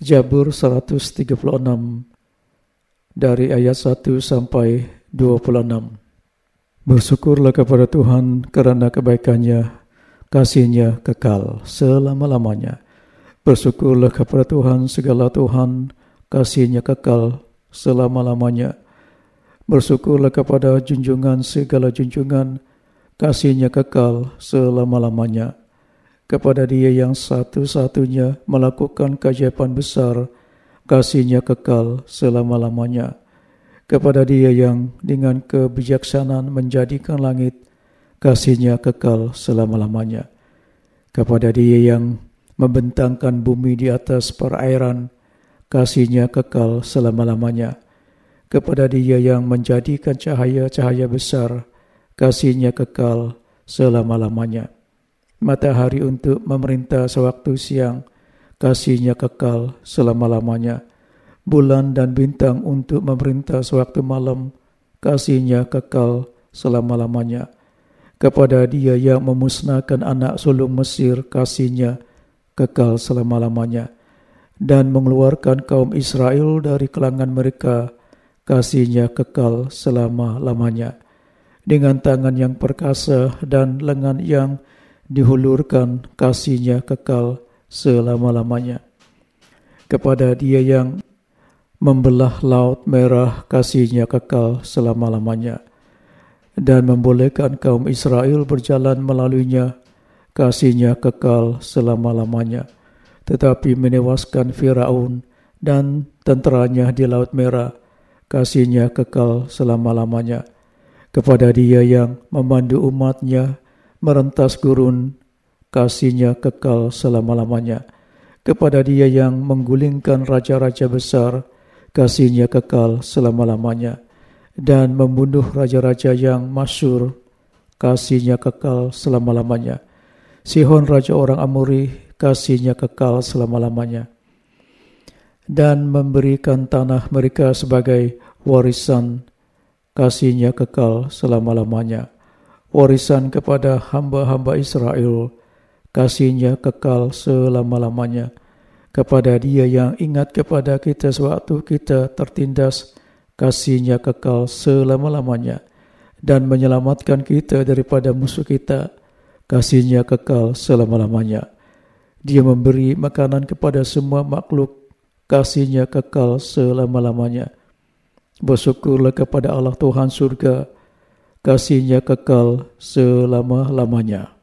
Jabur 136 dari ayat 1 sampai 26. Bersyukurlah kepada Tuhan kerana kebaikannya, kasihnya kekal selama-lamanya. Bersyukurlah kepada Tuhan segala Tuhan, kasihnya kekal selama-lamanya. Bersyukurlah kepada junjungan segala junjungan, kasihnya kekal selama-lamanya. Kepada dia yang satu-satunya melakukan keajaiban besar, kasihnya kekal selama-lamanya kepada dia yang dengan kebijaksanaan menjadikan langit, kasihnya kekal selama-lamanya. Kepada dia yang membentangkan bumi di atas perairan, kasihnya kekal selama-lamanya. Kepada dia yang menjadikan cahaya-cahaya besar, kasihnya kekal selama-lamanya. Matahari untuk memerintah sewaktu siang, kasihnya kekal selama-lamanya bulan dan bintang untuk memerintah sewaktu malam, kasihnya kekal selama-lamanya. Kepada dia yang memusnahkan anak sulung Mesir, kasihnya kekal selama-lamanya. Dan mengeluarkan kaum Israel dari kelangan mereka, kasihnya kekal selama-lamanya. Dengan tangan yang perkasa dan lengan yang dihulurkan, kasihnya kekal selama-lamanya. Kepada dia yang membelah laut merah kasihnya kekal selama-lamanya. Dan membolehkan kaum Israel berjalan melaluinya kasihnya kekal selama-lamanya. Tetapi menewaskan Firaun dan tenteranya di laut merah kasihnya kekal selama-lamanya. Kepada dia yang memandu umatnya merentas gurun kasihnya kekal selama-lamanya. Kepada dia yang menggulingkan raja-raja besar kasihnya kekal selama-lamanya. Dan membunuh raja-raja yang masyur kasihnya kekal selama-lamanya. Sihon raja orang Amori kasihnya kekal selama-lamanya. Dan memberikan tanah mereka sebagai warisan kasihnya kekal selama-lamanya warisan kepada hamba-hamba Israel. Kasihnya kekal selama-lamanya kepada dia yang ingat kepada kita sewaktu kita tertindas. Kasihnya kekal selama-lamanya dan menyelamatkan kita daripada musuh kita. Kasihnya kekal selama-lamanya. Dia memberi makanan kepada semua makhluk. Kasihnya kekal selama-lamanya. Bersyukurlah kepada Allah Tuhan surga kasihnya kekal selama-lamanya